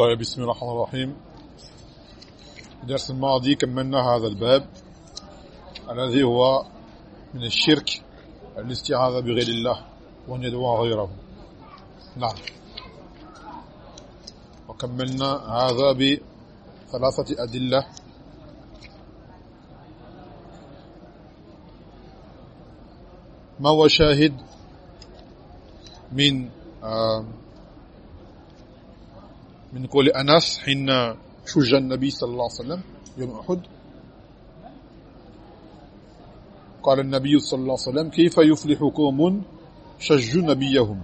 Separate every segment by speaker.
Speaker 1: طيب بسم الله الرحمن الرحيم. الدرس الماضي كملنا هذا الباب الذي هو من الشرك الاستعاذة بغير الله وأن يدعو غيره. نعم. وكملنا هذا بثلاثة أدلة. ما هو شاهد من من قول أنس حين شج النبي صلى الله عليه وسلم يوم أحد. قال النبي صلى الله عليه وسلم كيف يفلح قوم شجوا نبيهم؟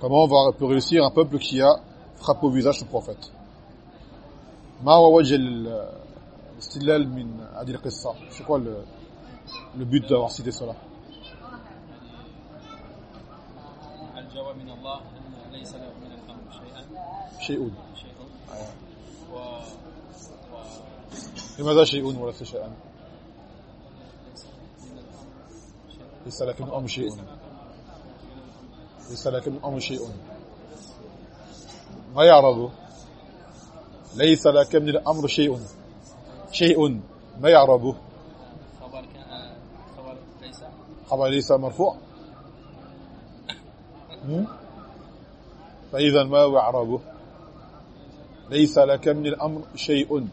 Speaker 1: Comment va peut réussir un peuple qui a frappé au visage son prophète. ما هو وجه الاستدلال من هذه القصة C'est quoi le, le but d'avoir cité cela?
Speaker 2: الجواب من الله أن ليس له من الأمر شيئا.
Speaker 1: شيء
Speaker 2: شيء و... و...
Speaker 1: لماذا شيء وليس شيئا؟ ليس لك من الأمر شيء ليس لك من الأمر شيء ما يعرضه ليس لك من الأمر شيء شيء ما يعربه
Speaker 2: خبر كان خبر ليس.
Speaker 1: خبر ليس مرفوع؟ فإذا ما هو إعرابه؟ ليس لك من الأمر شيء.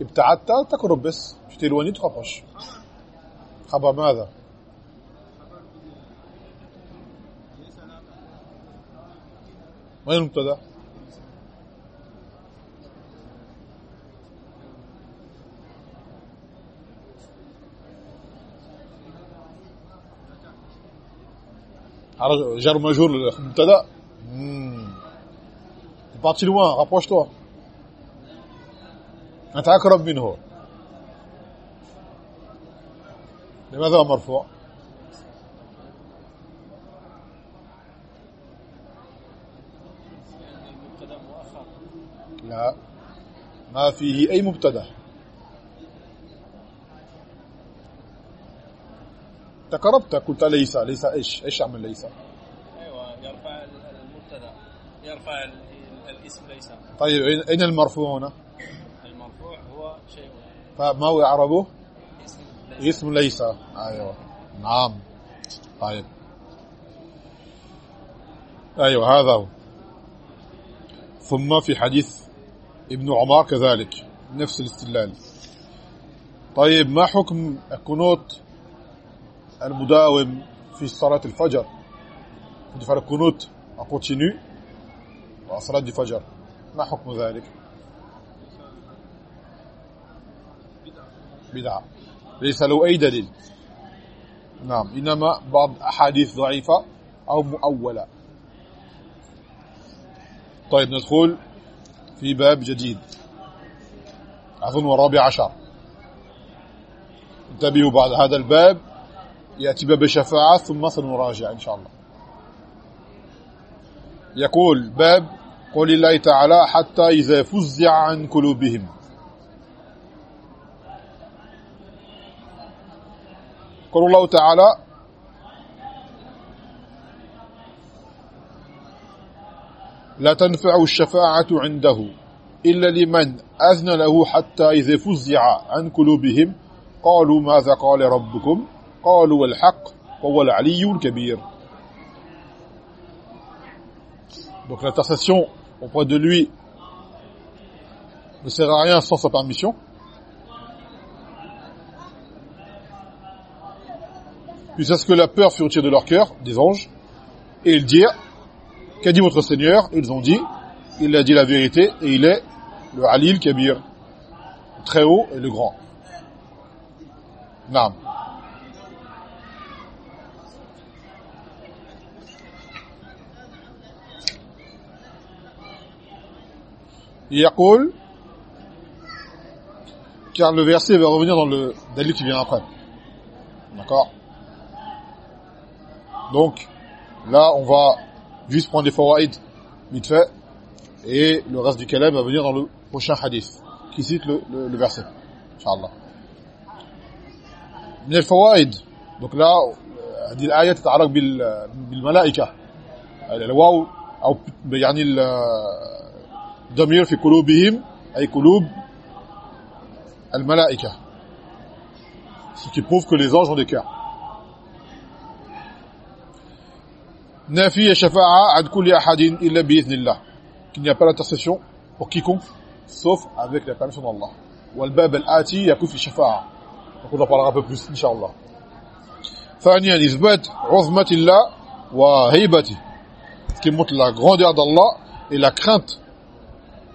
Speaker 1: ابتعدت؟ تقرب بس. مش تلواني تخبش خبر ماذا؟ وين المبتدا؟ جار مجهول. المبتدا parti loin, rapproche-toi. أنت أقرب منه. لماذا هو مرفوع؟ لا. ما فيه أي مبتدأ. تقربت قلت ليس ليس إيش إيش أعمل ليس؟
Speaker 2: أيوة يرفع المبتدأ يرفع ال- الاسم ليس.
Speaker 1: طيب أين المرفوع هنا؟
Speaker 2: المرفوع هو شيء
Speaker 1: فما هو اعرابه
Speaker 2: اسم ليس.
Speaker 1: اسم ليس. أيوه. نعم. طيب. أيوه هذا هو. ثم في حديث ابن عمر كذلك نفس الاستدلال. طيب ما حكم القنوت المداوم في صلاة الفجر. كنت faire القنوت en continu وصلاة الفجر. ما حكم ذلك؟ بدعة. ليس له أي دليل. نعم. إنما بعض أحاديث ضعيفة أو مؤولة. طيب ندخل في باب جديد. أظن الرابع عشر. انتبهوا بعد هذا الباب. يأتي باب الشفاعة ثم سنراجع إن شاء الله. يقول باب قول الله تعالى حتى إذا فزع عن قلوبهم. قول الله تعالى لا تنفع الشفاعة عنده إلا لمن أذن له حتى إذا فزع عن قلوبهم. قالوا ماذا قال ربكم؟ قالوا الحق وهو العلي الكبير Donc l'intercession auprès de lui ne sert à rien sans sa permission. Puisque ce que la peur fut retirée de leur cœur, des anges, et ils dirent, qu'a dit votre Seigneur Ils ont dit, il a dit la vérité, et il est le Alil Kabir, le très haut et le grand. Naam. يقول car le verset va revenir dans le dalil qui vient après. D'accord Donc, là, on va juste prendre des fawaïd vite fait, et le reste du kalam va venir dans le prochain hadith, qui cite le, le, le verset. Inch'Allah. من الفوائد donc là هذه الآية تتعلق بالملائكة الواو أو يعني الضمير في قلوبهم أي قلوب الملائكة ce qui prouve que les anges ont des cœurs nafi shafa'a ad kulli ahadin illa bi idhnillah qu'il n'y a pas l'intercession pour quiconque sauf avec la permission d'Allah wal bab al ati yakun fi shafa'a on en parlera un peu plus inchallah ثانيا اثبات عظمه الله وهيبته qui montre la grandeur d'Allah et la crainte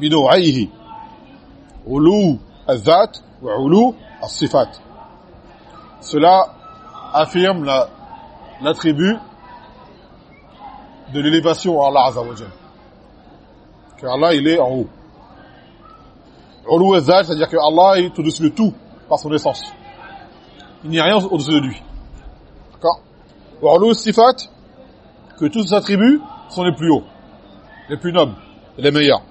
Speaker 1: بنوعيه علو الذات وعلو الصفات cela affirme l'attribut de l'élévation à Allah Azza wa Que Allah, il est en haut. Ulu c'est-à-dire que Allah est au-dessus de tout par son essence. Il n'y a rien au-dessus de lui. D'accord Ulu sifat, que tous ses attributs sont les plus hauts, les plus nobles, les meilleurs.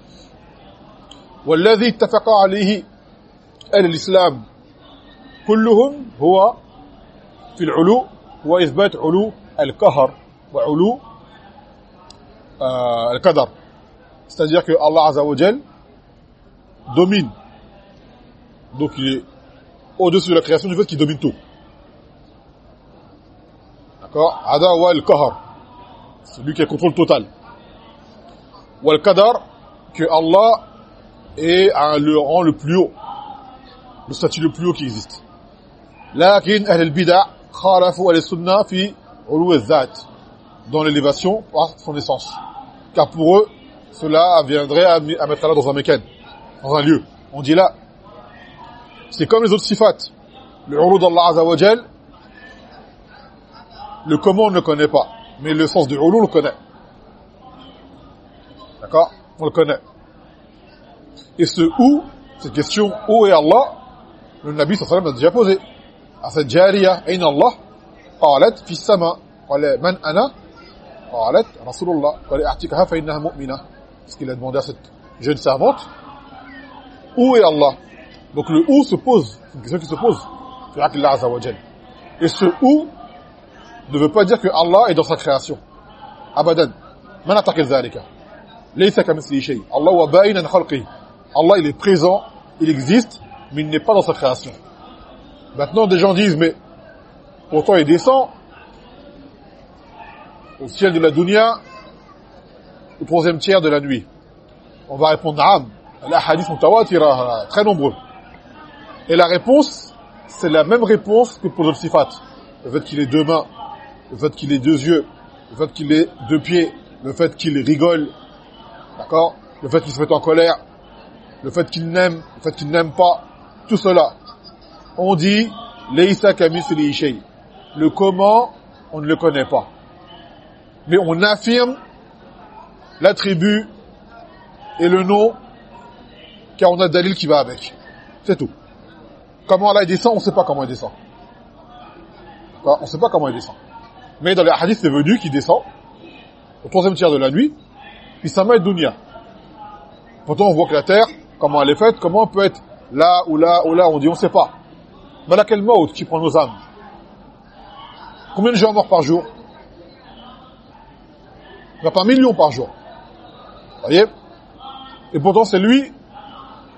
Speaker 1: والذي اتفق عليه أهل الإسلام كلهم هو في العلو هو إثبات علو القهر وعلو euh, al-qadar. C'est-à-dire que Allah Azza wa domine. Donc il est au-dessus de la création du fait qu'il domine tout. D'accord Ada wa al-qahar. C'est lui qui le contrôle total. Wa al-qadar, que Allah est à le rang le plus haut. Le statut le plus haut qui existe. لكن أهل البدع خالفوا السنة في علو الذات dans l'élévation par son essence car pour eux, cela viendrait à, mettre Allah dans un mécan, dans un lieu. On dit là, c'est comme les autres sifat. Le urud d'Allah Azawajal, le comment on ne le connaît pas, mais le sens du urud on le connaît. D'accord On le connaît. Et ce où, cette question où est Allah, le Nabi sallallahu alayhi wa déjà posé. À cette jariya, ayn Allah, qalat fi sama, man ana, قالت رسول الله قال اعتقها فإنها مؤمنة ce qu'il a demandé à cette jeune servante où est Allah donc le où se pose c'est une question qui se pose في حق الله عز وجل et ce où ne veut pas dire que Allah est dans sa création abadan ما نعتقد ذلك ليس كمثله شيء الله هو باين عن خلقه Allah il est présent il existe mais il n'est pas dans sa création maintenant des gens disent mais pourtant il descend au ciel de la dunya au troisième tiers de la nuit On va répondre Naam. Les hadiths sont tawatira, très nombreux. Et la réponse, c'est la même réponse que pour le sifat. Le fait qu'il ait deux mains, le fait qu'il ait deux yeux, le fait qu'il ait deux pieds, le fait qu'il rigole, d'accord? Le fait qu'il se mette en colère, le fait qu'il n'aime, le fait qu'il n'aime pas, tout cela. On dit, Leïsa Le comment, on ne le connaît pas mais on affirme l'attribut et le nom car on a Dalil qui va avec. C'est tout. Comment Allah descend, on ne sait pas comment il descend. On ne sait pas comment il descend. Mais dans les hadiths, c'est venu qu'il descend au troisième tiers de la nuit, puis ça met dunya. Pourtant, on voit que la terre, comment elle est faite, comment elle peut être là ou là ou là, on dit on ne sait pas. Mais là, quel mot qui prend nos âmes? Combien de gens morts par jour? Il n'y a pas un million par jour. Vous voyez? Et pourtant, c'est lui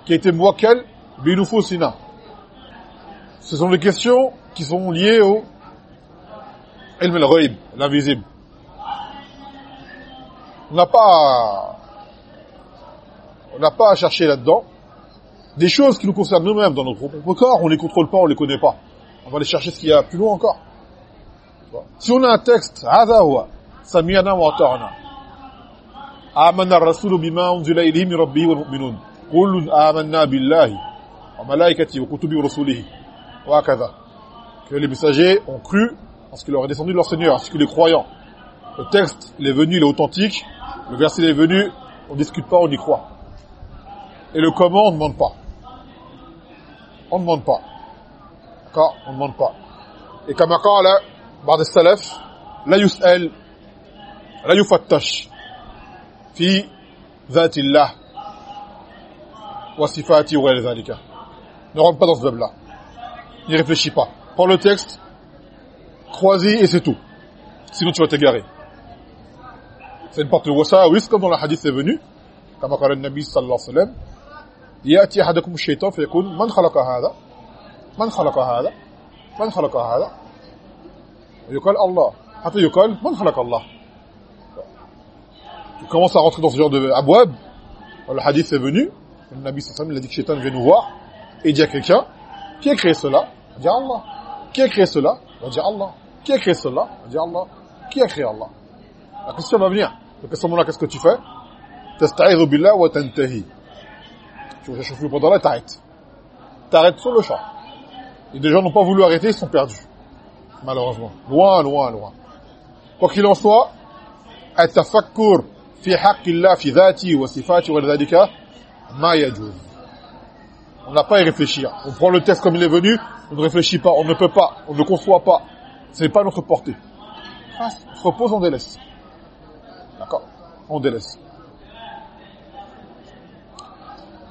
Speaker 1: qui a été Binoufou Sina. Ce sont des questions qui sont liées au Ilm l'invisible. On n'a pas on n'a pas à chercher là-dedans. Des choses qui nous concernent nous-mêmes dans notre propre corps, on ne les contrôle pas, on ne les connaît pas. On va aller chercher ce qu'il y a plus loin encore. Si on a un texte, wa Que les messagers ont cru en ce leur est descendu de leur Seigneur, en ce que les croyants. Le texte, il est venu, il est authentique. Le verset, il est venu, on ne discute pas, on y croit. Et le comment, on ne demande pas. On ne demande pas. D'accord On ne demande pas. Et comme قال بعض السلف لا يسأل لا يفتش في ذات الله وصفاته وغير ذلك ne rentre pas dans ce web-là. N'y réfléchis pas. Prends le texte, crois-y et c'est tout. Sinon tu vas t'égarer. C'est une porte de wasawis, comme dans le hadith est venu, comme a dit le Nabi sallallahu alayhi wa sallam, يأتي أحدكم الشيطان فيقول من خلق هذا من خلق هذا من خلق هذا يقال الله حتى يقال من خلق الله tu commences à rentrer dans ce genre de abwab le hadith est venu le Nabi sallallahu alayhi a dit que Shaitan vient nous voir et dit à quelqu'un qui a créé cela on dit Allah qui a créé cela on dit Allah qui a créé cela on dit Allah qui a créé Allah la question va venir donc à ce moment-là qu'est-ce que tu fais تستعيذ بالله وتنتهي tu vas chauffer pendant là, t'arrêtes. T'arrêtes sur le champ. Et des gens n'ont pas voulu arrêter, ils sont perdus. Malheureusement. Loin, loin, loin. Quoi qu'il en soit, التفكر في حق الله في ذاته وصفاته وغير ذلك ما يجوز. On n'a pas à y réfléchir. On prend le texte comme il est venu, on ne réfléchit pas, on ne peut pas, on ne conçoit pas. Ce n'est pas notre portée. On se repose, on délaisse. D'accord On délaisse.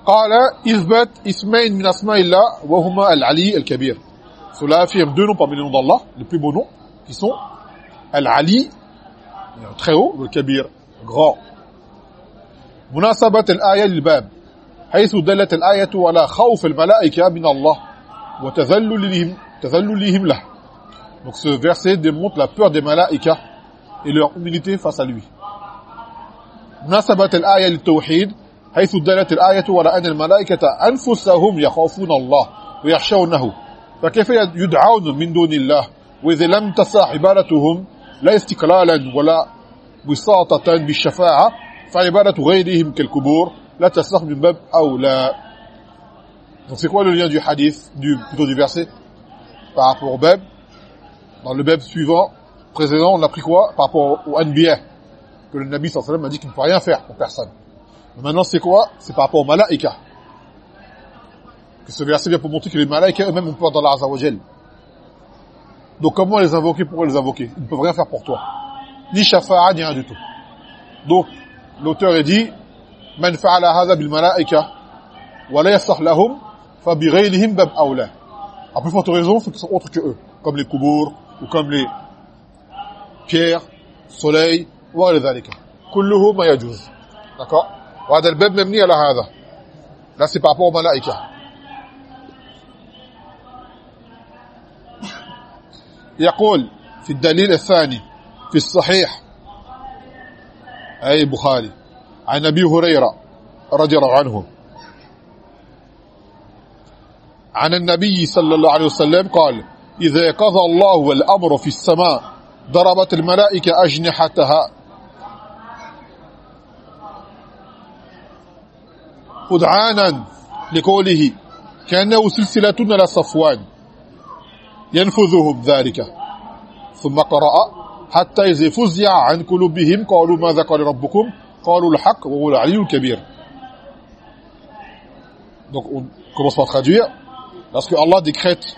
Speaker 1: قال إثبت اسمين من أسماء الله وهما العلي الكبير cela affirme deux noms parmi les noms d'Allah les plus beaux noms qui sont Al-Ali très haut le Kabir grand مناسبة الآية للباب حيث دلت الآية على خوف الملائكة من الله وتذللهم تذللهم له donc ce verset démontre la peur des malaïkas et leur humilité face à lui مناسبة الآية للتوحيد حيث دلت الآية على أن الملائكة أنفسهم يخافون الله ويخشونه فكيف يدعون من دون الله وإذا لم تصح عبادتهم لا استقلالا ولا وساطة بالشفاعة فعبادة غيرهم كالكبور لا تصح من باب أولى Donc c'est quoi le lien du hadith, du, plutôt du verset Par rapport au bab, dans le bab suivant, précédent, on a pris quoi Par rapport au anbiya, que le Nabi sallallahu alayhi wa sallam a dit qu'il ne peut rien faire pour personne. Maintenant, c'est quoi? C'est par rapport aux malaïka. Que ce verset vient pour montrer que les malaïka eux-mêmes ont peur d'Allah Azzawajal. Donc comment les invoquer? Pourquoi les invoquer? Ils ne peuvent rien faire pour toi. Ni shafa'a, ni rien du tout. Donc, l'auteur est dit, Man fa'ala bil malaïka, wa la lahum, fa bi bab. A plus forte raison, ceux qui sont autres que eux, comme les kubour, ou comme les pierres, soleil, ou les dhalika. Kulluhu ma. D'accord? وهذا الباب مبني على هذا. par rapport aux malaïka يقول في الدليل الثاني في الصحيح أي بخاري عن أبي هريرة رضي الله عنه عن النبي صلى الله عليه وسلم قال إذا قضى الله الأمر في السماء ضربت الملائكة أجنحتها خدعانا لقوله كأنه سلسلة على صفوان ينفذهم ذلك ثم قرأ حتى إذا فزع عن قلوبهم قالوا ماذا قال ربكم قالوا الحق وهو العلي الكبير donc on commence par traduire lorsque Allah décrète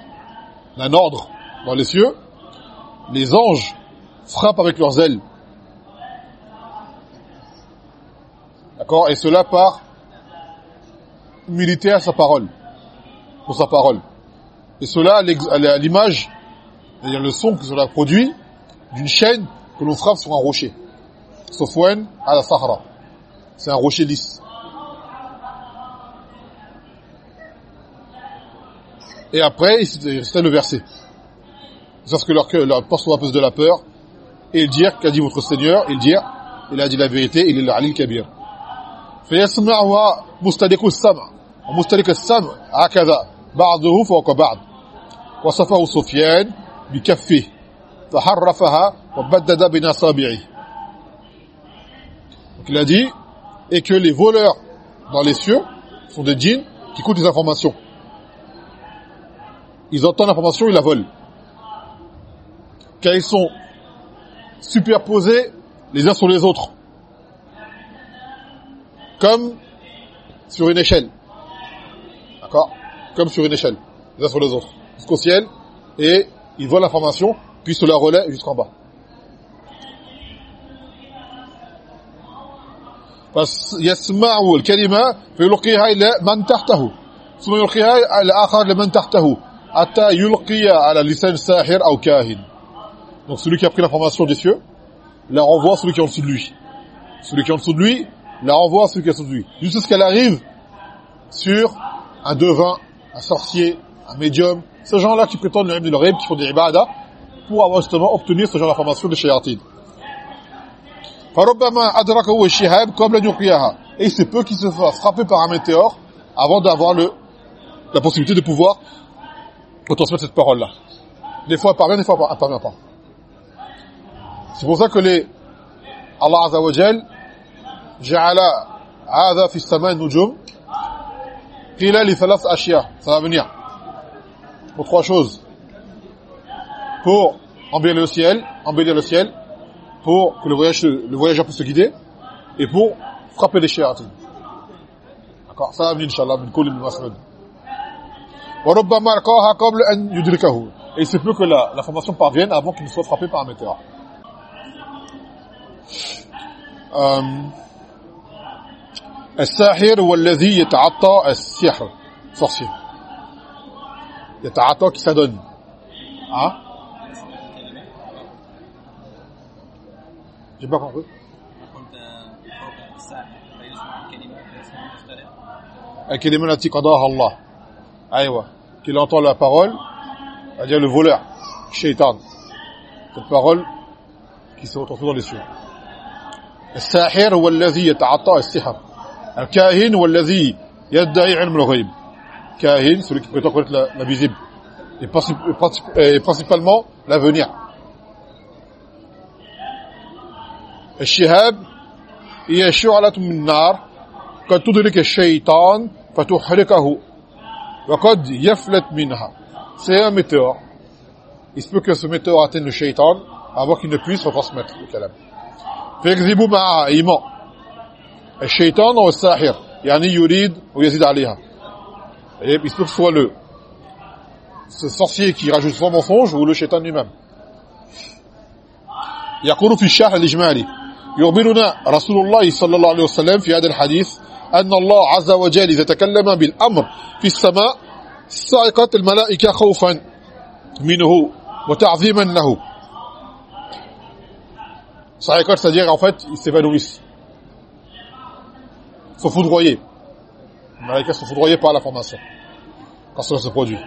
Speaker 1: un ordre dans les cieux les anges frappent avec leurs ailes d'accord et cela par humilité à sa parole, pour sa parole. Et cela à l'image, c'est-à-dire le son que cela produit, d'une chaîne que l'on frappe sur un rocher. Sofwan à la Sahara. C'est un rocher lisse. Et après, il restait le verset. Parce que leur, leur porte soit de la peur, et dire qu'a dit votre Seigneur, et dire, il a dit la vérité, il est l'Ali Kabir. فيسمعها مستدق السمع ومستدق السمع هكذا بعضه فوق بعض وصفه سفيان بكفه فحرفها وبدد بين اصابعه Donc il a dit et que les voleurs dans les cieux sont des djinns qui écoutent les informations. Ils entendent l'information, ils la volent. quand ils sont superposés les uns sur les autres. Comme sur une échelle. D'accord Comme sur une échelle, les uns sur les autres. Jusqu'au ciel, et ils voient l'information, puis se la relaient jusqu'en bas. فيسمعه الكلمة فيلقيها إلى من تحته ثم يلقيها الآخر لمن تحته حتى يلقي على لسان ساحر أو كاهن donc celui qui a pris l'information des cieux la renvoie à celui qui est en dessous de lui celui qui est en dessous de lui la renvoie à celui qui est en dessous de lui jusqu'à ce qu'elle arrive sur un devin un sorcier un médium ces gens-là qui prétendent le de qui font des ibadah pour avoir justement obtenir ce genre d'information de shayatid et c'est peu qui se fassent frapper par un météore avant d'avoir la possibilité de pouvoir retransmettre cette parole-là. Des fois elle parvient, des fois elle parvient pas. C'est pour ça que les Allah Azza wa Jal ja'ala hadha nujum qila li thalath ashya. Ça va venir. Pour trois choses. Pour embellir le ciel embellir le ciel. Pour que le, voyage, le voyageur puisse se guider. Et pour frapper les shayatin. D'accord? Ça va venir, Inch'Allah, min kulli masrud. Et il se peut que l'information parvienne avant qu'il ne soit frappé par un météore. الساحر هو الذي يتعطى السحر. صحيح يتعطى كي سادون ها جي با كونت الكلمة التي قضاها الله أيوه كي لونتو لا بارول ادير لو فولور الشيطان cette parole qui se retrouve dans les cieux. الساحر هو الذي يتعطى السحر الكاهن هو الذي يدعي علم الغيب كاهن celui qui prétend connaître l'invisible et principalement l'avenir الشهاب هي شعلة من نار قد تدرك الشيطان فتحرقه وقد يفلت منها c'est un météore il se peut que ce météore atteigne le shaitan avant qu'il ne puisse retransmettre le kalam فيكذب معها إيمان الشيطان هو الساحر يعني يريد ويزيد عليها. Et il se peut que ce soit le ce sorcier qui rajoute son mensonge ou le shaitan lui-même. يقول في الشرح الإجمالي يخبرنا رسول الله صلى الله عليه وسلم في هذا الحديث أن الله عز وجل إذا تكلم بالأمر في السماء صعقت الملائكة خوفا منه وتعظيما له. صعقت c'est-à-dire en fait ils s'évanouissent. Sont foudroyés les malaïkas sont foudroyés par la formation. Quand cela se produit.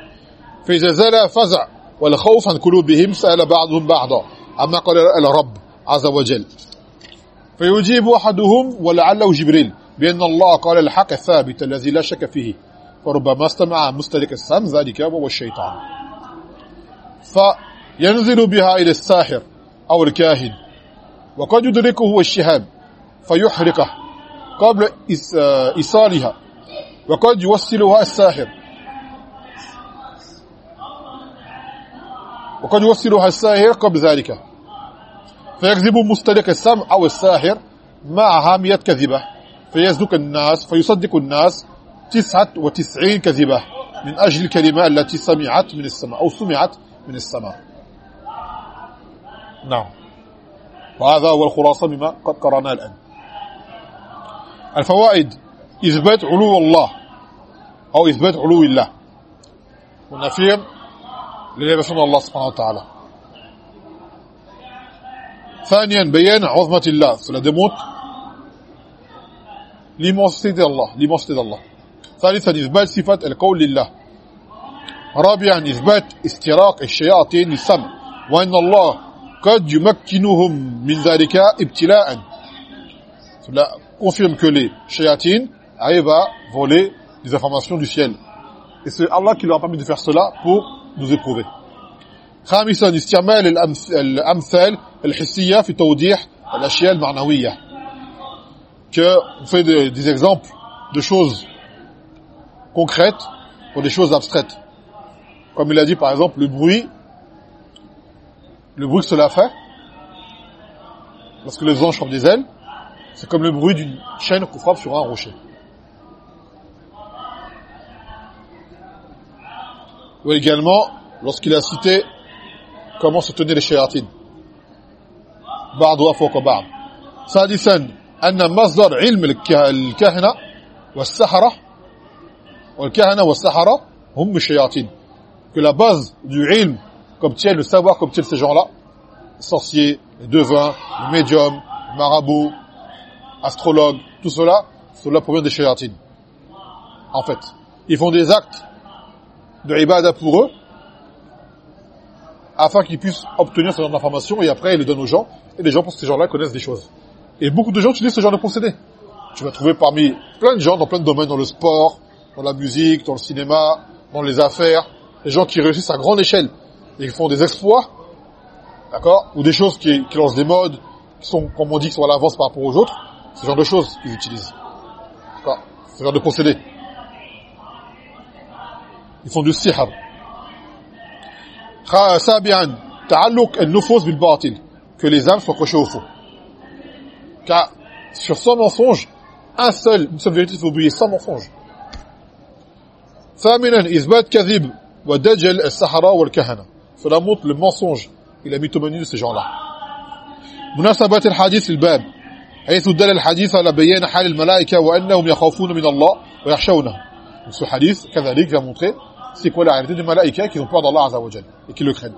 Speaker 1: فإذا زال فزع والخوف عن قلوبهم سأل بعضهم بعضا أما قال الرب عز وجل فيجيب أحدهم ولعله جبريل بأن الله قال الحق الثابت الذي لا شك فيه. فربما استمع مستلك السم ذلك هو الشيطان فينزل بها إلى الساحر أو الكاهن. وقد يدركه الشهاب فيحرقه. قبل إيصالها. وقد يوصلها الساحر. وقد يوصلها الساحر قبل ذلك. فيكذب مستلق السمع أو الساحر مع هامية كذبة. فيصدق الناس فيصدق الناس تسعة وتسعين كذبة من أجل الكلمة التي سمعت من السماء أو سمعت من السماء. نعم. وهذا هو الخلاصة مما قد قرأناه الآن. الفوائد إثبات علو الله أو إثبات علو الله. ونفهم لليبسون الله سبحانه وتعالى. ثانيا بيان عظمة الله. Cela démontre l'immensité d'Allah l'immensité d'Allah. ثالثا إثبات صفة القول لله. رابعا إثبات استراق الشياطين للسمع. وأن الله قد يمكنهم من ذلك ابتلاء. Cela confirme que les shayatines arrivent à voler des informations du ciel et c'est Allah qui leur a permis de faire cela pour nous éprouver خامسا استعمال الامثال الحسيه في توضيح الاشياء المعنويه que on fait des, des exemples de choses concrètes pour des choses abstraites comme il a dit par exemple le bruit le bruit que cela fait, lorsque les anges frappent des ailes, c'est comme le bruit d'une chaîne qu'on frappe sur un rocher. Ou également, lorsqu'il a cité comment se tenaient les shayatines. بعضها فوق بعض سادسا أن مصدر علم الكهنة والسحرة والكهنة والسحرة هم الشياطين que la base du ilm qu'obtiennent, le savoir qu'obtiennent ces gens-là, les sorciers, les devins, les médiums, les marabouts, astrologues, tout cela, cela provient des shayatines. En fait, ils font des actes de ibadah pour eux, afin qu'ils puissent obtenir ce genre d'informations, et après ils les donnent aux gens, et les gens pensent que ces gens-là connaissent des choses. Et beaucoup de gens utilisent ce genre de procédé. Tu vas trouver parmi plein de gens, dans plein de domaines, dans le sport, dans la musique, dans le cinéma, dans les affaires, les gens qui réussissent à grande échelle, et qui font des exploits, d'accord, ou des choses qui, qui lancent des modes, qui sont, comme on dit, qui sont à l'avance par rapport aux autres, ce genre de choses qu'ils utilisent. D'accord Ce genre de procédé. Ils font du sihr. سابعا تعلق النفوس بالباطل que les âmes soient accrochées au faux car sur 100 mensonges un seul une seule vérité faut oublier 100 mensonges ثامنا إثبات كذب ودجل السحرة والكهنة cela montre le mensonge et la mythomanie de ces gens-là مناسبة الحديث الباب حيث دل الحديث على بيان حال الملائكة وأنهم يخافون من الله ويخشونه ce hadith كذلك va montrer c'est quoi la réalité des malaïka qui ont peur d'Allah Azza wa Jal et qui le craignent.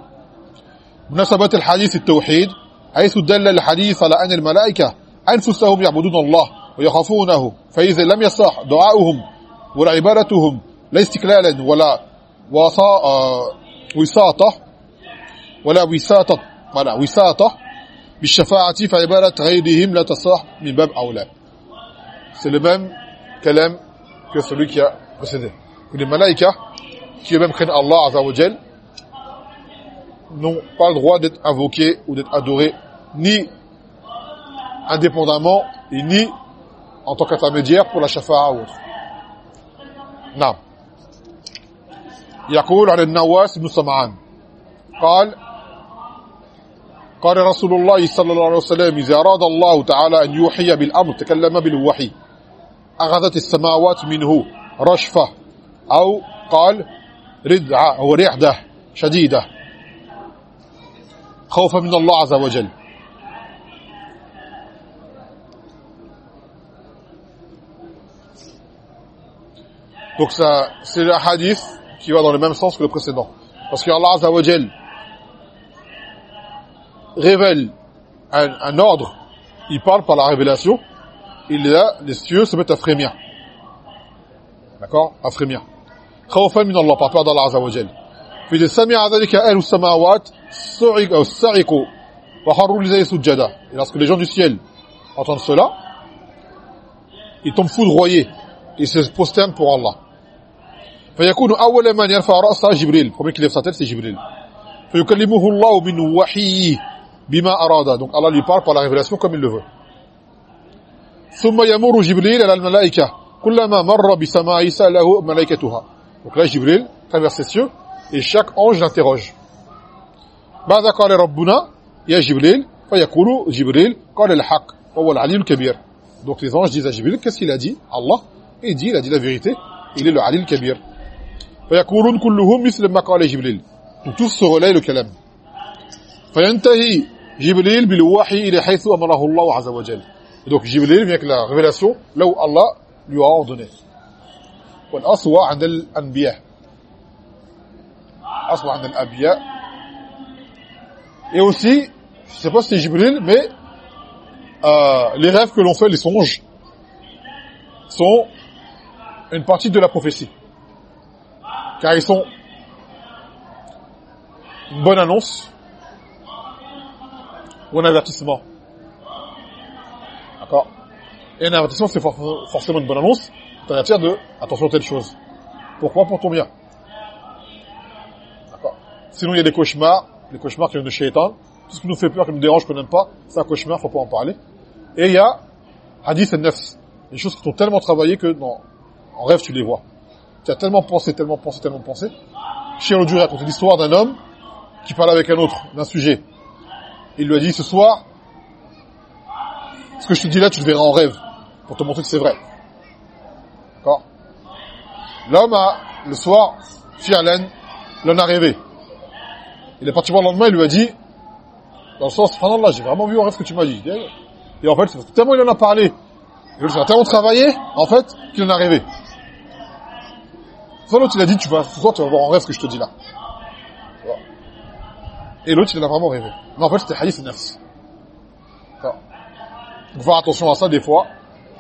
Speaker 1: مناسبة الحديث التوحيد حيث دل الحديث على أن الملائكة أنفسهم يعبدون الله ويخافونه فإذا لم يصح دعاؤهم ولا عبادتهم لا استقلالا ولا وساطة ولا وساطة ولا وساطة بالشفاعة فعبادة غيرهم لا تصح من باب أولى c'est le même kalam que celui qui a précédé que les malaïkas qui eux-mêmes craignent Allah Azzawajal, n'ont pas le droit d'être invoqués ou d'être adorés, ni indépendamment, et ni en tant qu'intermédiaire pour la shafa'a ou autre. نعم يقول عن النواس بن سمعان قال قال رسول الله صلى الله عليه وسلم إذا أراد الله تعالى أن يوحي بالأمر تكلم بالوحي أخذت السماوات منه رشفة أو قال ردعة أو رعدة شديدة خوفا من الله عز وجل Donc ça, c'est le hadith qui va dans le même sens que le précédent. Parce que Allah Azza wa Jal révèle un, un, ordre, il parle par la révélation, et là, les cieux se mettent à frémir. D'accord À frémir. خوفا من الله par peur d'Allah Azza wa Jal. فإذا سمع ذلك أهل السماوات صعقوا وخروا لله سجدا. Et lorsque les gens du ciel entendent cela, ils tombent foudroyés et se prosternent pour Allah. فيكون أول من يرفع رأسه جبريل. Premier qui lève sa tête, c'est Jibril. فيكلمه الله من وحيه بما أراد. Donc Allah lui parle par la révélation comme il le veut. ثم يمر جبريل على الملائكة كلما مر بسماء سأله ملائكتها. Donc là, Jibril traverse les cieux et chaque ange l'interroge. ماذا قال ربنا يا جبريل فيقول جبريل قال الحق وهو العلي الكبير donc les anges disent à Jibril qu'est-ce qu'il a dit Allah il dit il a dit la vérité il est le Ali الكبير فيقولون كلهم مثل ما قال جبريل donc tous se relaient le kalam فينتهي جبريل بالوحي إلى حيث أمره الله عز وجل donc Jibril vient avec la révélation là où Allah lui a ordonné والأصوى عند الأنبياء أصوى عند الأنبياء et aussi je sais pas si c'est Jibril mais euh, les rêves que l'on fait les songes sont une partie de la prophétie car ils sont une bonne annonce ou un avertissement d'accord et un avertissement c'est forcément une bonne annonce t'avertir de attention telle chose. Pourquoi? Pour ton bien. D'accord. Sinon il y a des cauchemars, les cauchemars qui viennent de shaitan, tout ce qui nous fait peur, qui nous dérange, qu'on n'aime pas, c'est un cauchemar, faut pas en parler. Et il y a hadith et nefs, des choses qui t'ont tellement travaillé que non, en rêve tu les vois. Tu as tellement pensé, tellement pensé, tellement pensé. Chez il raconte l'histoire d'un homme qui parle avec un autre d'un sujet. Il lui a dit, ce soir, ce que je te dis là, tu le verras en rêve, pour te montrer que c'est vrai. D'accord? L'homme a, le soir, fi'lan, l'en a rêvé. Il est parti voir le lendemain, il lui a dit, dans le sens, là, j'ai vraiment vu en rêve ce que tu m'as dit. Et en fait, tellement il en a parlé, il a tellement travaillé, en fait, qu'il en a rêvé. Soit l'autre, il a dit, tu vas, ce tu vas voir en rêve ce que je te dis là. Et l'autre, il en a vraiment rêvé. Mais en fait, c'était hadith nafs. Donc, faire attention à ça des fois,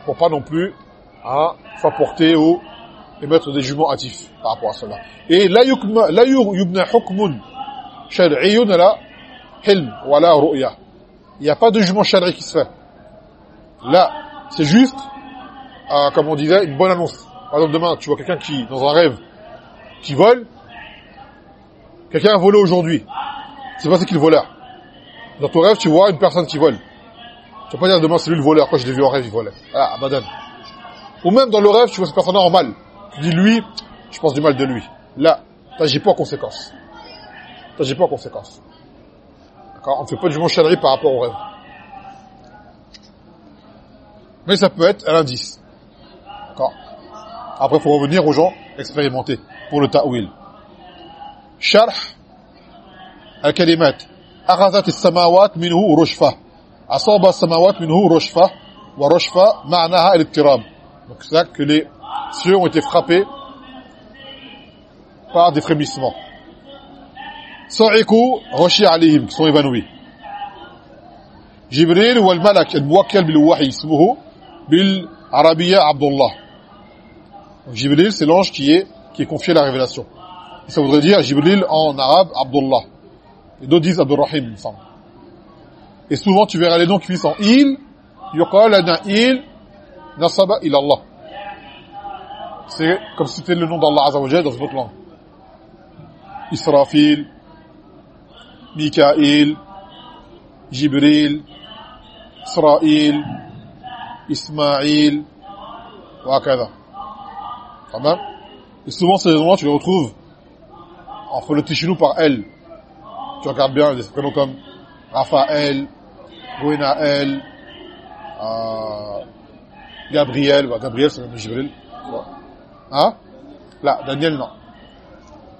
Speaker 1: pour pas non plus, hein, s'apporter ou émettre des jugements hâtifs par rapport à cela. Et la hukmun shar'iyyun la hilm wa la ru'ya. Il n'y a pas de jugement shar'i qui se fait. Là, c'est juste, euh, comme on disait, une bonne annonce. Par exemple, demain, tu vois quelqu'un qui, dans un rêve, qui vole, quelqu'un a volé aujourd'hui. C'est pas ce qu'il voleur. Dans ton rêve, tu vois une personne qui vole. Tu vas pas dire demain c'est lui le voleur, quoi je l'ai vu en rêve, il volait. Ah, abadan. Ou même dans le rêve, tu vois cette personne mal. Tu dis lui, je pense du mal de lui. Là, t'agis pas en conséquence. T'agis pas en conséquence. D'accord? On ne fait pas du chaleur par rapport au rêve. Mais ça peut être un indice. D'accord? Après, il faut revenir aux gens expérimentés pour le ta'wil. Sharh الكلمات. أخذت السماوات منه رشفة. أصاب السماوات منه رشفة ورشفة معناها الاضطراب. Donc ça que les cieux ont été frappés par des frémissements. صعقوا رشي عليهم كسو يبنوي جبريل هو الملك الموكل بالوحي اسمه بالعربية عبد الله جبريل c'est l'ange qui est qui est confié la révélation. Ça voudrait dire jibril en arabe D'autres disent Abdurrahim, il me semble. Et souvent, tu verras les noms qui sont il, yuqal ana il, nasaba il Allah. C'est comme si c'était le nom d'Allah Azza dans une autre langue. Israfil, Mikaïl, Jibril, Israël, Ismaïl, wakada. Et souvent, ces noms-là, tu les retrouves en phonétique chez nous par elle tu regardes bien des prénoms comme Raphaël, Gwenaël, euh, Gabriel, bah, Gabriel c'est le Jibril. Hein? Là, Daniel, non.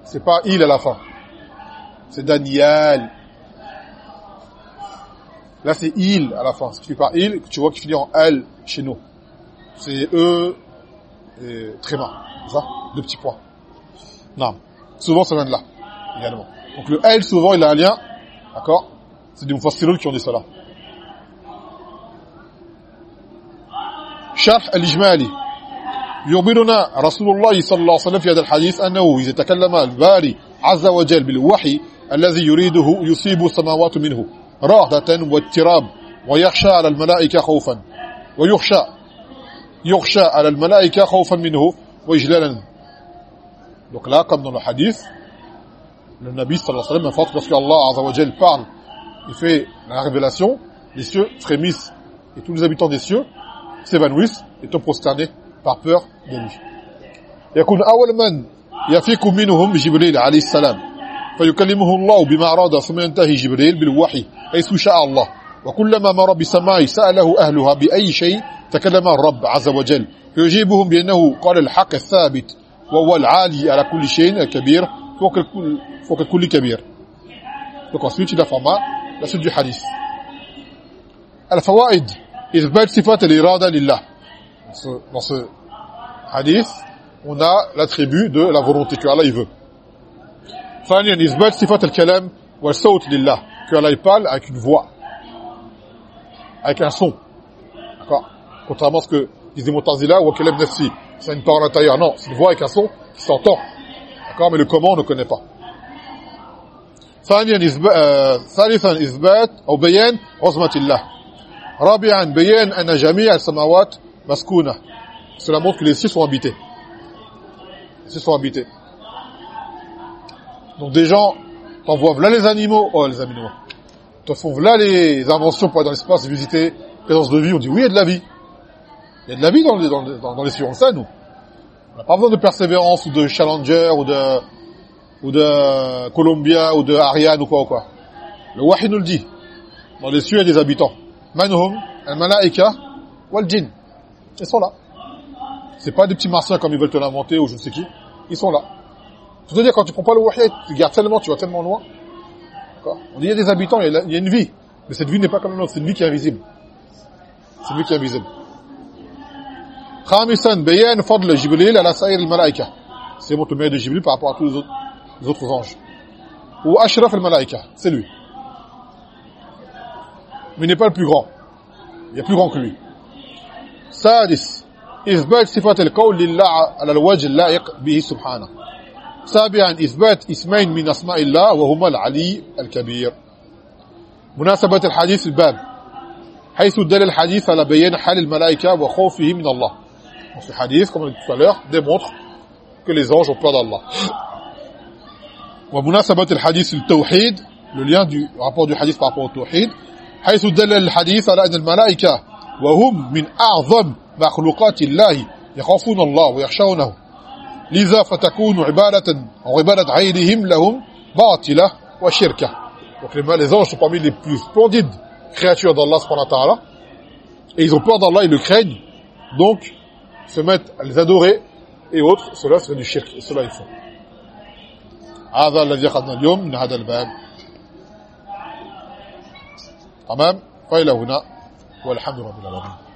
Speaker 1: C'est pas il à la fin. C'est Daniel. Là, c'est il à la fin. Qui fait pas il, tu vois qui finit en L chez nous. C'est E et tréma. Ça? Deux petits points. Non. Souvent, ça vient de là, également. Donc le L, souvent, il a un lien. D'accord C'est des mufassirun qui ont dit cela. شرح الإجمالي يخبرنا رسول الله صلى الله عليه وسلم في هذا الحديث أنه إذا تكلم الباري عز وجل بالوحي الذي يريده يصيب السماوات منه رهدة واضطراب ويخشى على الملائكة خوفا ويخشى يخشى على الملائكة خوفا منه وإجلالا donc là comme dans le hadith le Nabi sallallahu alayhi wa sallam lorsque Allah azza wa jalla parle. Il fait la révélation les cieux frémissent et tous les habitants des cieux s'évanouissent et sont prosternés par peur de lui. يكون أول من يفيق منهم جبريل عليه السلام. فيكلمه الله بما أراد ثم ينتهي جبريل بالوحي حيث شاء الله. وكلما مر بسماء سأله أهلها بأي شيء تكلم الرب عز وجل. فيجيبهم بأنه قال الحق الثابت وهو العالي على كل شيء الكبير. فوق الكل فوق كل كبير donc ensuite il informa la suite du hadith الفوائد إثبات صفات الإرادة لله dans ce, dans ce hadith on a l'attribut de la volonté que Allah il veut ثانيا إثبات صفات الكلام والصوت لله que Allah il parle avec une voix avec un son d'accord contrairement à ce que disait Moutazila ou Kalam Nafsi c'est une parole intérieure non c'est une voix avec un son qui s'entend d'accord mais le comment on ne connaît pas ثانيا ثالثا إثبات أو بيان عظمة الله رابعا بيان أن جميع السماوات مسكونة cela montre que les cieux sont habités les cieux sont habités donc des gens t'envoient là les animaux oh les animaux te font là les inventions pour aller dans l'espace visiter présence de vie on dit oui il y a de la vie il y a de la vie dans les, dans, dans, dans les cieux on le sait nous pas besoin de persévérance ou de challenger ou de ou de Columbia ou de Ariane ou quoi ou quoi. Le Wahi nous le dit. Dans les cieux, il y a des habitants. Manhum, al-malaika. Ils sont là. C'est pas des petits martiens comme ils veulent te l'inventer ou je ne sais qui. Ils sont là. C'est-à-dire, quand tu prends pas le wahy, tu gardes tellement, tu vas tellement loin. On dit, il y a des habitants, il y a une vie. Mais cette vie n'est pas comme une autre, c'est une vie qui est invisible. C'est une vie qui est invisible. خامسا بيان فضل جبريل على سائر الملائكة. Mon mérite de Jibril par rapport à tous les autres, les autres anges. Ou ashraf al-malaika c'est lui. Mais n'est pas le plus grand. Il y plus grand que lui. سادس إثبات صفة القول لله على الوجه اللائق به سبحانه. سابعا إثبات اسمين من أسماء الله وهما العلي الكبير. مناسبة الحديث الباب حيث دل الحديث على بيان حال الملائكة وخوفهم من الله. ce hadith, comme on a dit tout à l'heure, démontre que les anges ont peur d'Allah. ومناسبة الحديث التوحيد le lien du rapport du hadith par rapport au tawhid حيث دل الحديث على أن الملائكة وهم من أعظم مخلوقات الله يخافون الله ويخشونه لذا فتكون عبادة أو عبادة غيرهم لهم باطلة وشركة donc les anges sont parmi les plus splendides créatures d'Allah subhanahu wa ta'ala et ils ont peur d'Allah, ils le craignent donc se mettent à les adorer et autres, cela serait du shirk, et cela ils font. هذا الذي أخذنا اليوم من هذا الباب تمام فإلى هنا والحمد لله رب العالمين